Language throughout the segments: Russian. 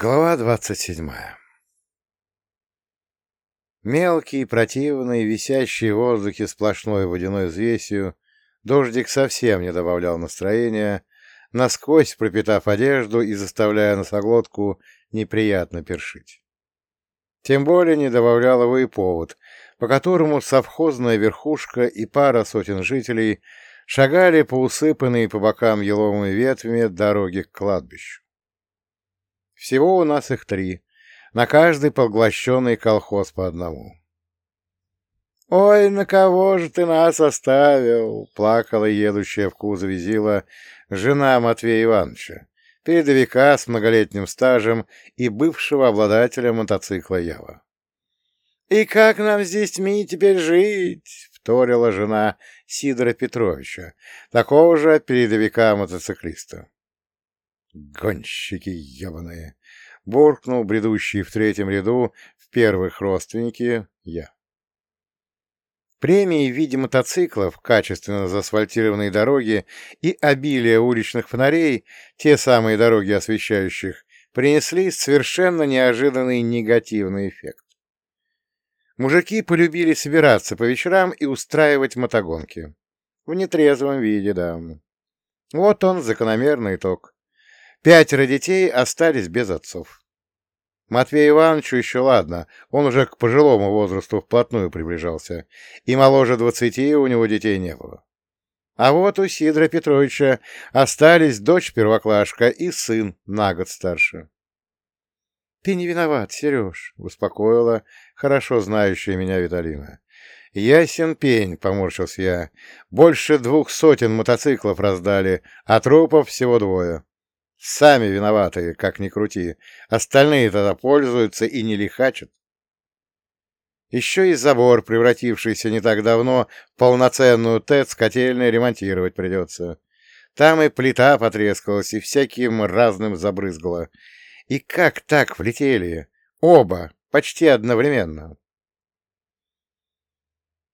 Глава двадцать седьмая Мелкий, противный, висящий в воздухе сплошной водяной взвесью, дождик совсем не добавлял настроения, насквозь пропитав одежду и заставляя носоглотку неприятно першить. Тем более не добавлял его и повод, по которому совхозная верхушка и пара сотен жителей шагали по усыпанной по бокам еловыми ветвями дороги к кладбищу. Всего у нас их три, на каждый поглощенный колхоз по одному. «Ой, на кого же ты нас оставил?» — плакала едущая в кузове Зила жена Матвея Ивановича, передовика с многолетним стажем и бывшего обладателя мотоцикла Ява. «И как нам здесь детьми теперь жить?» — вторила жена Сидора Петровича, такого же передовика-мотоциклиста. «Гонщики ебаные!» — буркнул бредущий в третьем ряду в первых родственники я. Премии в виде мотоциклов, качественно заасфальтированной дороги и обилие уличных фонарей, те самые дороги освещающих, принесли совершенно неожиданный негативный эффект. Мужики полюбили собираться по вечерам и устраивать мотогонки. В нетрезвом виде, да. Вот он, закономерный итог. Пятеро детей остались без отцов. Матвею Ивановичу еще ладно, он уже к пожилому возрасту вплотную приближался, и моложе двадцати у него детей не было. А вот у Сидора Петровича остались дочь-первоклашка и сын на год старше. — Ты не виноват, Сереж, — успокоила хорошо знающая меня Виталина. — Ясен пень, — поморщился я. — Больше двух сотен мотоциклов раздали, а трупов всего двое. Сами виноваты, как ни крути. Остальные тогда пользуются и не лихачат. Еще и забор, превратившийся не так давно в полноценную ТЭЦ, котельной ремонтировать придется. Там и плита потрескалась, и всяким разным забрызгала. И как так влетели? Оба, почти одновременно.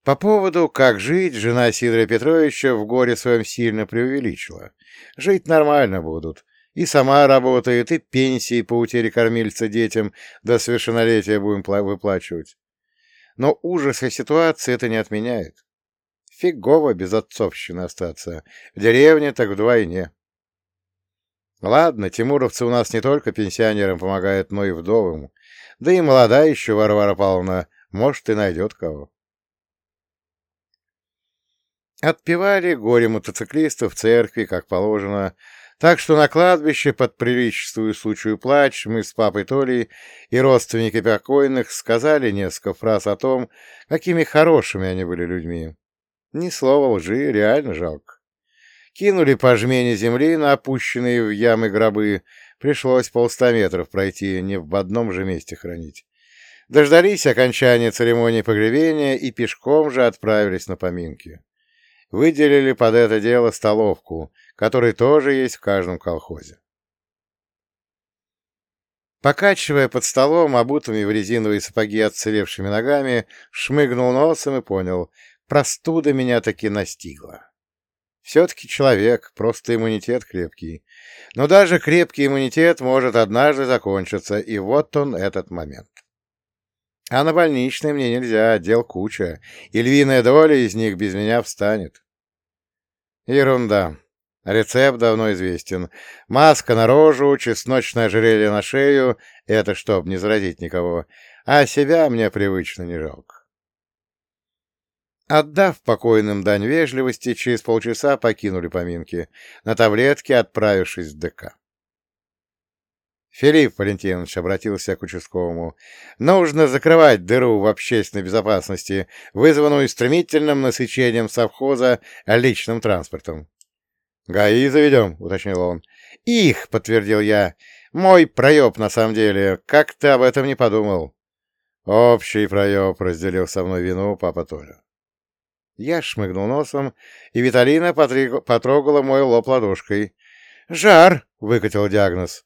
По поводу «как жить» жена Сидора Петровича в горе своем сильно преувеличила. Жить нормально будут. И сама работает, и пенсии по утере кормильца детям до совершеннолетия будем выплачивать. Но ужаса ситуации это не отменяет. Фигово без отцовщины остаться. В деревне так вдвойне. Ладно, тимуровцы у нас не только пенсионерам помогают, но и вдовым. Да и молодая еще Варвара Павловна, может, и найдет кого. Отпевали горе мотоциклистов в церкви, как положено, так что на кладбище под приличествую случаю плач мы с папой Толей и родственники покойных сказали несколько фраз о том, какими хорошими они были людьми. Ни слова лжи, реально жалко. Кинули по жмене земли на опущенные в ямы гробы, пришлось полста метров пройти, не в одном же месте хранить. Дождались окончания церемонии погребения и пешком же отправились на поминки. Выделили под это дело столовку — который тоже есть в каждом колхозе. Покачивая под столом, обутыми в резиновые сапоги отцелевшими ногами, шмыгнул носом и понял, простуда меня таки настигла. Все-таки человек, просто иммунитет крепкий. Но даже крепкий иммунитет может однажды закончиться, и вот он этот момент. А на больничный мне нельзя, дел куча, и львиная доля из них без меня встанет. Ерунда. Рецепт давно известен. Маска на рожу, чесночное ожерелье на шею — это чтоб не заразить никого. А себя мне привычно не жалко. Отдав покойным дань вежливости, через полчаса покинули поминки, на таблетке отправившись в ДК. Филипп Валентинович обратился к участковому. «Нужно закрывать дыру в общественной безопасности, вызванную стремительным насыщением совхоза личным транспортом. «ГАИ заведем», — уточнил он. «Их», — подтвердил я. «Мой проеб, на самом деле. Как ты об этом не подумал?» «Общий проеб», — разделил со мной вину папа Толя. Я шмыгнул носом, и Виталина потрогала мой лоб ладошкой. «Жар!» — выкатил диагноз.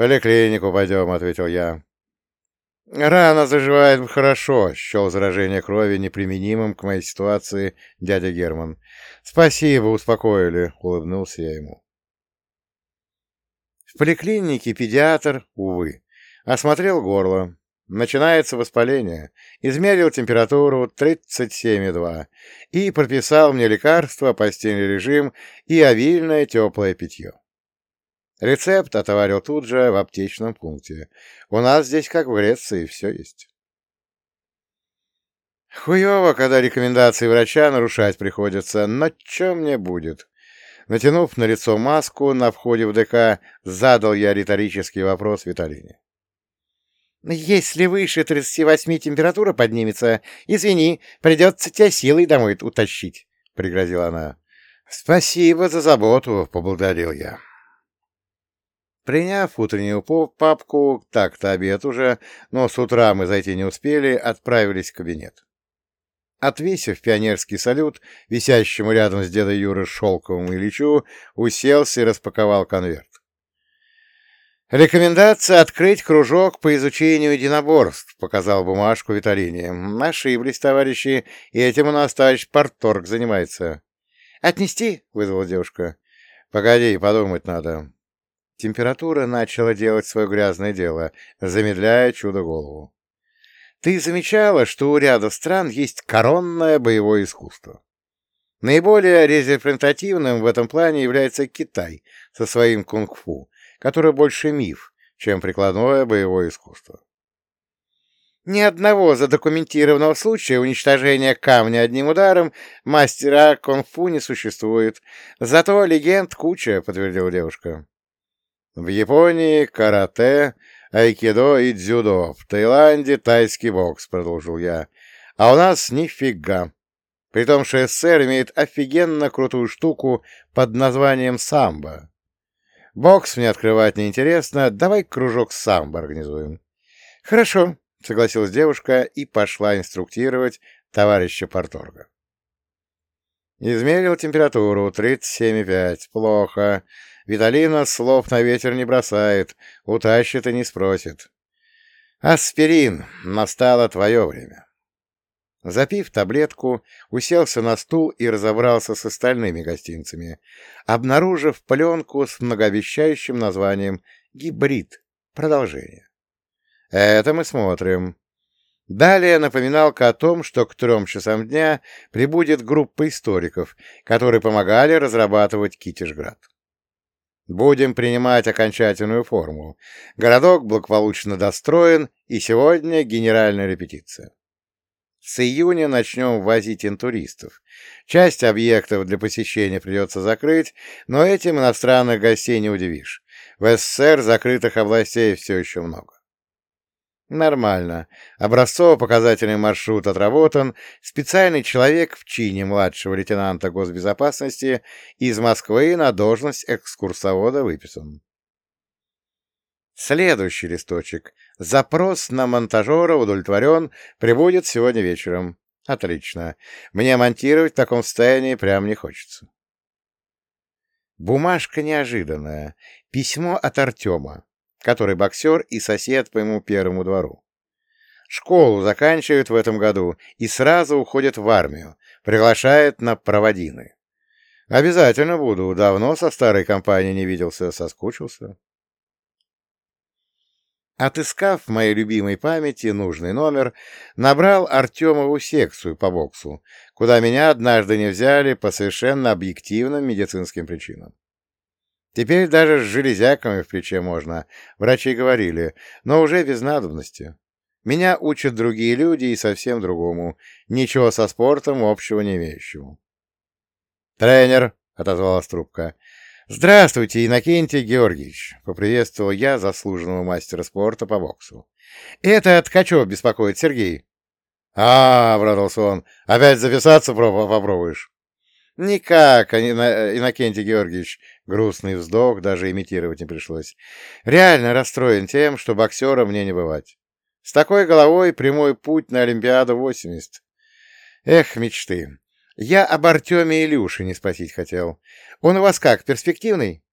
«В поликлинику пойдем», — ответил я. «Рана заживает хорошо», — счел заражение крови неприменимым к моей ситуации дядя Герман. «Спасибо, успокоили», — улыбнулся я ему. В поликлинике педиатр, увы, Осмотрел горло. Начинается воспаление. Измерил температуру 37,2 и прописал мне лекарства, постельный режим и овильное теплое питье. Рецепт отоварил тут же в аптечном пункте. У нас здесь, как в Греции, все есть. Хуево, когда рекомендации врача нарушать приходится, но что мне будет? Натянув на лицо маску на входе в ДК, задал я риторический вопрос Виталине. «Если выше 38 температура поднимется, извини, придется тебя силой домой утащить», — пригрозила она. «Спасибо за заботу», — поблагодарил я. Приняв утреннюю папку, так-то обед уже, но с утра мы зайти не успели, отправились в кабинет. Отвесив пионерский салют, висящему рядом с дедой Юрой Шелковым Ильичу, уселся и распаковал конверт. «Рекомендация открыть кружок по изучению единоборств», — показал бумажку Виталине. «Ошиблись, товарищи, и этим у нас товарищ Парторг занимается». «Отнести?» — вызвала девушка. «Погоди, подумать надо». Температура начала делать свое грязное дело, замедляя чудо-голову. «Ты замечала, что у ряда стран есть коронное боевое искусство?» Наиболее репрезентативным в этом плане является Китай со своим кунг-фу, которое больше миф, чем прикладное боевое искусство. Ни одного задокументированного случая уничтожения камня одним ударом мастера кунг-фу не существует. Зато легенд куча, — подтвердила девушка. В Японии карате, айкидо и дзюдо, в Таиланде тайский бокс, — продолжил я. А у нас нифига. При том, что СССР имеет офигенно крутую штуку под названием самбо. Бокс мне открывать неинтересно, давай кружок самбо организуем. Хорошо, согласилась девушка и пошла инструктировать товарища Порторга. Измерил температуру 37,5. Плохо. Виталина слов на ветер не бросает, утащит и не спросит. Аспирин, настало твое время. Запив таблетку, уселся на стул и разобрался с остальными гостинцами, обнаружив пленку с многообещающим названием «Гибрид. Продолжение». Это мы смотрим. Далее напоминалка о том, что к трем часам дня прибудет группа историков, которые помогали разрабатывать Китежград. Будем принимать окончательную форму. Городок благополучно достроен, и сегодня генеральная репетиция. С июня начнем возить интуристов. Часть объектов для посещения придется закрыть, но этим иностранных гостей не удивишь. В СССР закрытых областей все еще много. Нормально. Образцово-показательный маршрут отработан. Специальный человек в чине младшего лейтенанта госбезопасности из Москвы на должность экскурсовода выписан. Следующий листочек. Запрос на монтажера удовлетворен, прибудет сегодня вечером. Отлично. Мне монтировать в таком состоянии прям не хочется. Бумажка неожиданная. Письмо от Артема, который боксер и сосед по моему первому двору. Школу заканчивает в этом году и сразу уходит в армию, приглашает на проводины. Обязательно буду. Давно со старой компанией не виделся, соскучился. Отыскав в моей любимой памяти нужный номер, набрал Артемову секцию по боксу, куда меня однажды не взяли по совершенно объективным медицинским причинам. Теперь даже с железяками в плече можно, врачи говорили, но уже без надобности. Меня учат другие люди и совсем другому, ничего со спортом общего не имеющему. «Тренер!» — отозвалась трубка. «Здравствуйте, Иннокентий Георгиевич!» — поприветствовал я заслуженного мастера спорта по боксу. «Это Ткачев беспокоит, Сергей». «А, — обрадовался он, — опять записаться попробуешь?» «Никак, Иннокентий Георгиевич!» — грустный вздох, даже имитировать не пришлось. «Реально расстроен тем, что боксера мне не бывать. С такой головой прямой путь на Олимпиаду 80. Эх, мечты!» Я об Артеме Илюше не спросить хотел. Он у вас как, перспективный?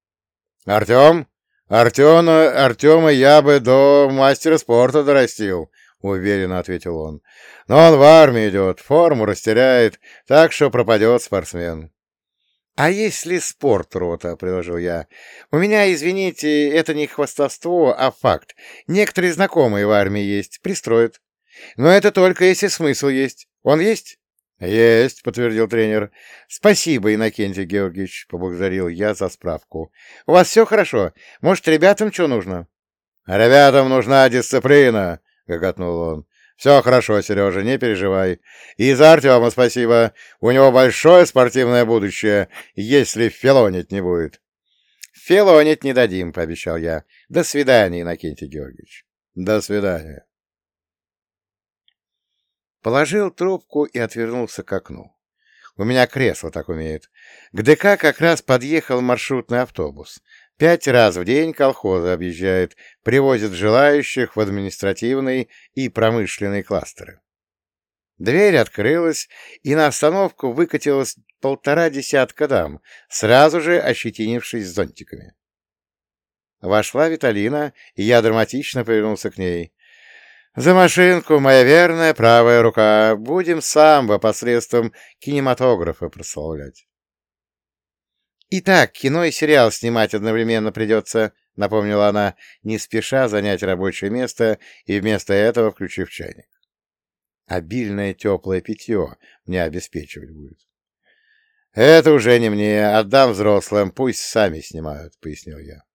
Артем? Артема, Артема я бы до мастера спорта дорастил, уверенно ответил он. Но он в армию идет, форму растеряет, так что пропадет спортсмен. «А если спорт, рота?» — предложил я. «У меня, извините, это не хвастовство, а факт. Некоторые знакомые в армии есть, пристроят. Но это только если смысл есть. Он есть?» «Есть», — подтвердил тренер. «Спасибо, Иннокентий Георгиевич», — поблагодарил я за справку. «У вас все хорошо? Может, ребятам что нужно?» «Ребятам нужна дисциплина», — гоготнул он. «Все хорошо, Сережа, не переживай. И за Артема спасибо. У него большое спортивное будущее, если филонить не будет». «Филонить не дадим», — пообещал я. «До свидания, Иннокентий Георгиевич». «До свидания». Положил трубку и отвернулся к окну. У меня кресло так умеет. К ДК как раз подъехал маршрутный автобус. Пять раз в день колхозы объезжает, привозит желающих в административный и промышленный кластеры. Дверь открылась, и на остановку выкатилось полтора десятка дам, сразу же ощетинившись зонтиками. Вошла Виталина, и я драматично повернулся к ней. «За машинку, моя верная правая рука, будем самбо посредством кинематографа прославлять». «Итак, кино и сериал снимать одновременно придется», — напомнила она, не спеша занять рабочее место и вместо этого включив чайник. «Обильное теплое питье мне обеспечивать будет». «Это уже не мне, отдам взрослым, пусть сами снимают», — пояснил я.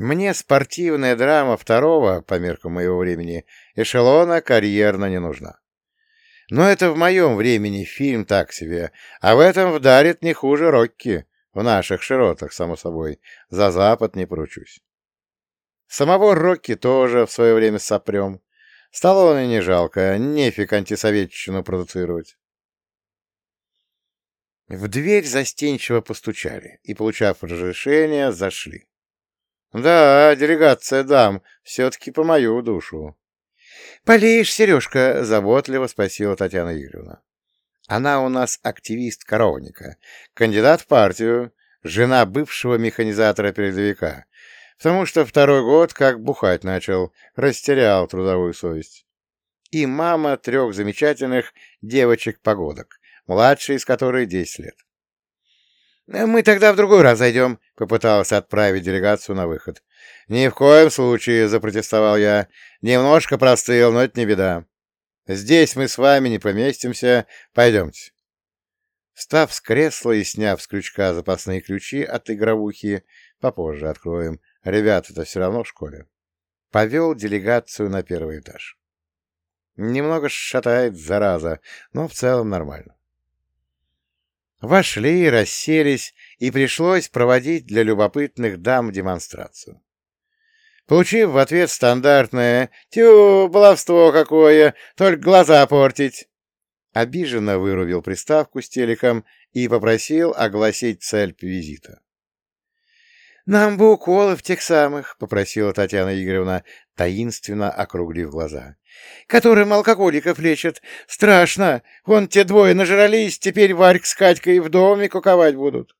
Мне спортивная драма второго, по меркам моего времени, эшелона карьерно не нужна. Но это в моем времени фильм так себе, а в этом вдарит не хуже Рокки, в наших широтах, само собой. За Запад не поручусь. Самого Рокки тоже в свое время сопрем. Сталлоне не жалко, нефиг антисоветчину продуцировать. В дверь застенчиво постучали и, получав разрешение, зашли. Да, делегация дам, все-таки по мою душу. — Полеешь, Сережка? — заботливо спросила Татьяна Юрьевна. Она у нас активист коровника, кандидат в партию, жена бывшего механизатора-передовика, потому что второй год как бухать начал, растерял трудовую совесть. И мама трех замечательных девочек-погодок, младшей из которой десять лет. «Мы тогда в другой раз зайдем», — попытался отправить делегацию на выход. «Ни в коем случае», — запротестовал я. «Немножко простыл, но это не беда. Здесь мы с вами не поместимся. Пойдемте». Встав с кресла и сняв с крючка запасные ключи от игровухи, попозже откроем, ребята-то все равно в школе, повел делегацию на первый этаж. Немного шатает, зараза, но в целом нормально. Вошли, расселись, и пришлось проводить для любопытных дам демонстрацию. Получив в ответ стандартное «Тю, баловство какое! Только глаза портить!» Обиженно вырубил приставку с телеком и попросил огласить цель визита. «Нам бы уколов тех самых», — попросила Татьяна Игоревна, таинственно округлив глаза. «Которым алкоголиков лечат. Страшно. Вон те двое нажрались, теперь Варьк с Катькой в доме куковать будут».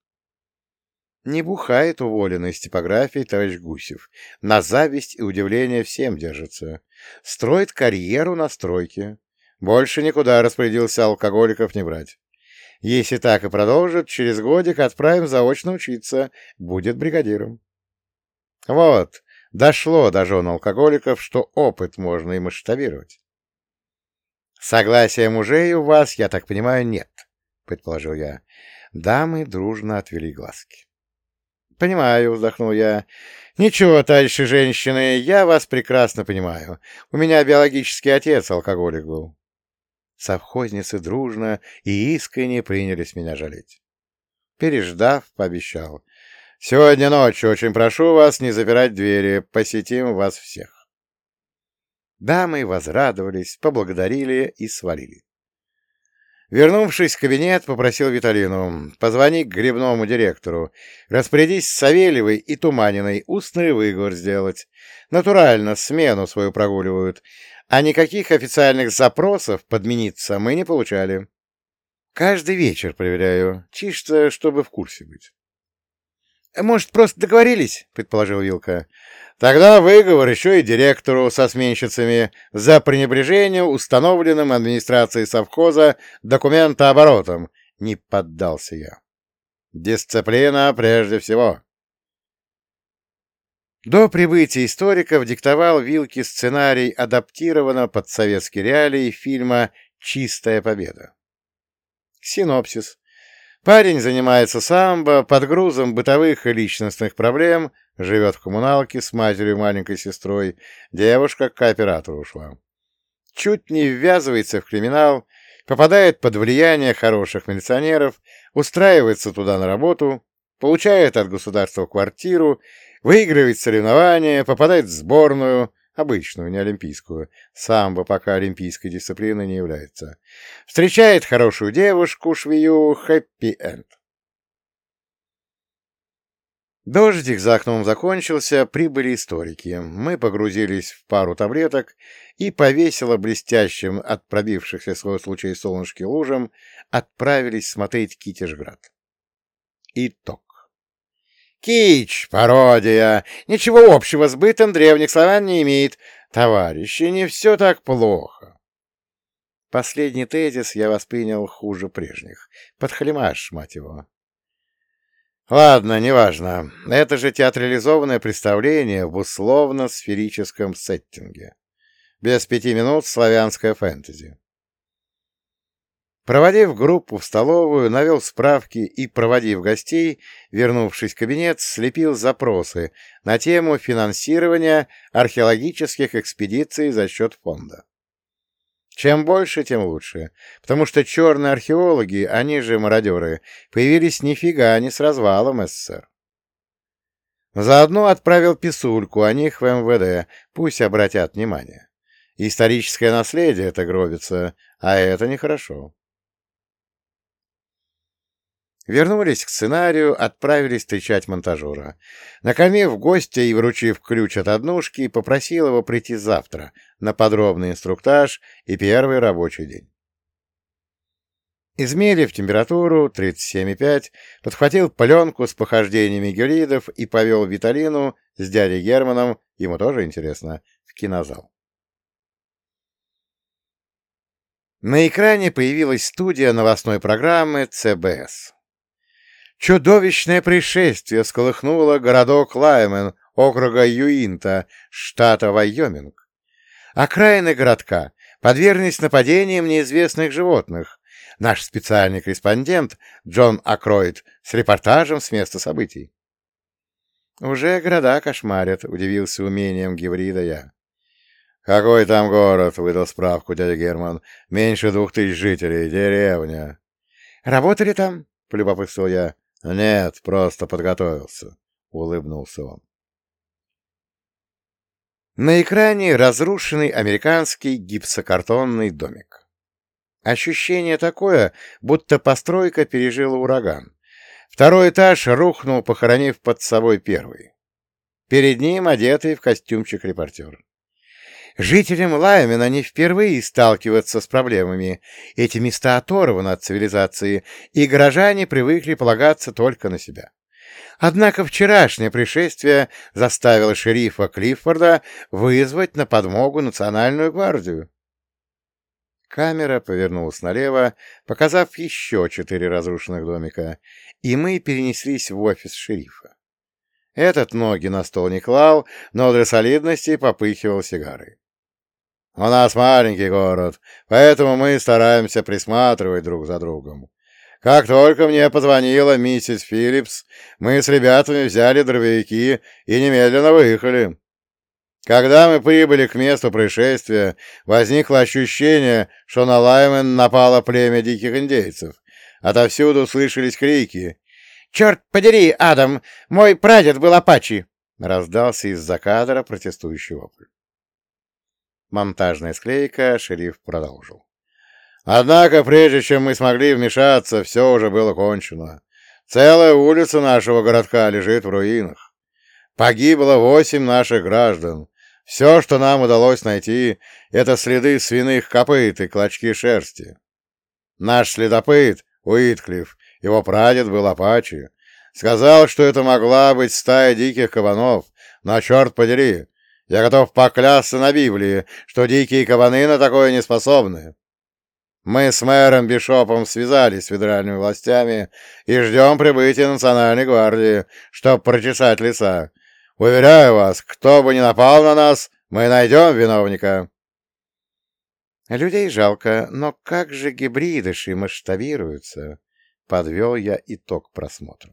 Не бухает уволенный из типографии товарищ Гусев. На зависть и удивление всем держится. Строит карьеру на стройке. Больше никуда распорядился алкоголиков не брать. Если так и продолжит, через годик отправим заочно учиться, будет бригадиром. Вот, дошло до жен алкоголиков, что опыт можно и масштабировать. Согласия мужей у вас, я так понимаю, нет, предположил я. Дамы дружно отвели глазки. «Понимаю», — вздохнул я. «Ничего, товарищи женщины, я вас прекрасно понимаю. У меня биологический отец алкоголик был». Совхозницы дружно и искренне принялись меня жалеть. Переждав, пообещал. «Сегодня ночью очень прошу вас не запирать двери, посетим вас всех». Дамы возрадовались, поблагодарили и свалили. Вернувшись в кабинет, попросил Виталину, позвони к грибному директору, распорядись с Савельевой и Туманиной устный выговор сделать. Натурально, смену свою прогуливают, а никаких официальных запросов подмениться мы не получали. Каждый вечер проверяю, чисто, чтобы в курсе быть. «Может, просто договорились?» — предположил Вилка. «Тогда выговор еще и директору со сменщицами за пренебрежение установленным администрацией совхоза документооборотом», — не поддался я. Дисциплина прежде всего. До прибытия историков диктовал Вилки сценарий адаптированного под советские реалии фильма «Чистая победа». Синопсис. Парень занимается самбо, под грузом бытовых и личностных проблем, живет в коммуналке с матерью и маленькой сестрой, девушка к кооператору ушла. Чуть не ввязывается в криминал, попадает под влияние хороших милиционеров, устраивается туда на работу, получает от государства квартиру выигрывает соревнования, попадает в сборную, обычную, не олимпийскую, самбо пока олимпийской дисциплиной не является. Встречает хорошую девушку, швею, хэппи-энд. Дождик за окном закончился, прибыли историки. Мы погрузились в пару таблеток и, повесело блестящим от пробившихся свой случай солнышки лужам, отправились смотреть Китежград. Итог. Кич, пародия, ничего общего с бытом древних славян не имеет. Товарищи, не все так плохо. Последний тезис я воспринял хуже прежних. Подхалимаш, мать его. Ладно, неважно. Это же театрализованное представление в условно-сферическом сеттинге. Без пяти минут славянская фэнтези. Проводив группу в столовую, навел справки и, проводив гостей, вернувшись в кабинет, слепил запросы на тему финансирования археологических экспедиций за счет фонда. Чем больше, тем лучше, потому что черные археологи, они же мародеры, появились нифига не с развалом СССР. Заодно отправил писульку о них в МВД, пусть обратят внимание. Историческое наследие это гробится, а это нехорошо. Вернулись к сценарию, отправились встречать монтажера. Накормив гостя и вручив ключ от однушки, попросил его прийти завтра на подробный инструктаж и первый рабочий день. Измерив температуру 37,5, подхватил пленку с похождениями гюридов и повел Виталину с дядей Германом, ему тоже интересно, в кинозал. На экране появилась студия новостной программы ЦБС. Чудовищное пришествие сколыхнуло городок Лаймен, округа Юинта, штата Вайоминг. Окраины городка подверглись нападениям неизвестных животных. Наш специальный корреспондент Джон Акроид с репортажем с места событий. «Уже города кошмарят», — удивился умением Геврида я. «Какой там город?» — выдал справку дядя Герман. «Меньше двух тысяч жителей. Деревня». «Работали там?» — полюбопытствовал я. «Нет, просто подготовился», — улыбнулся он. На экране разрушенный американский гипсокартонный домик. Ощущение такое, будто постройка пережила ураган. Второй этаж рухнул, похоронив под собой первый. Перед ним одетый в костюмчик репортер. Жителям Лаймена не впервые сталкиваться с проблемами. Эти места оторваны от цивилизации, и горожане привыкли полагаться только на себя. Однако вчерашнее пришествие заставило шерифа Клиффорда вызвать на подмогу национальную гвардию. Камера повернулась налево, показав еще четыре разрушенных домика, и мы перенеслись в офис шерифа. Этот ноги на стол не клал, но для солидности попыхивал сигарой. У нас маленький город, поэтому мы стараемся присматривать друг за другом. Как только мне позвонила миссис Филлипс, мы с ребятами взяли дровяки и немедленно выехали. Когда мы прибыли к месту происшествия, возникло ощущение, что на Лаймен напало племя диких индейцев. Отовсюду слышались крики. «Черт подери, Адам! Мой прадед был апачи!» Раздался из-за кадра протестующий вопль. Монтажная склейка, шериф продолжил. Однако, прежде чем мы смогли вмешаться, все уже было кончено. Целая улица нашего городка лежит в руинах. Погибло восемь наших граждан. Все, что нам удалось найти, это следы свиных копыт и клочки шерсти. Наш следопыт, Уитклифф, его прадед был апачи, сказал, что это могла быть стая диких кабанов, но, черт подери, я готов поклясться на Библии, что дикие кабаны на такое не способны. Мы с мэром Бишопом связались с федеральными властями и ждем прибытия Национальной гвардии, чтобы прочесать леса. Уверяю вас, кто бы ни напал на нас, мы найдем виновника. Людей жалко, но как же гибридыши масштабируются? Подвел я итог просмотра.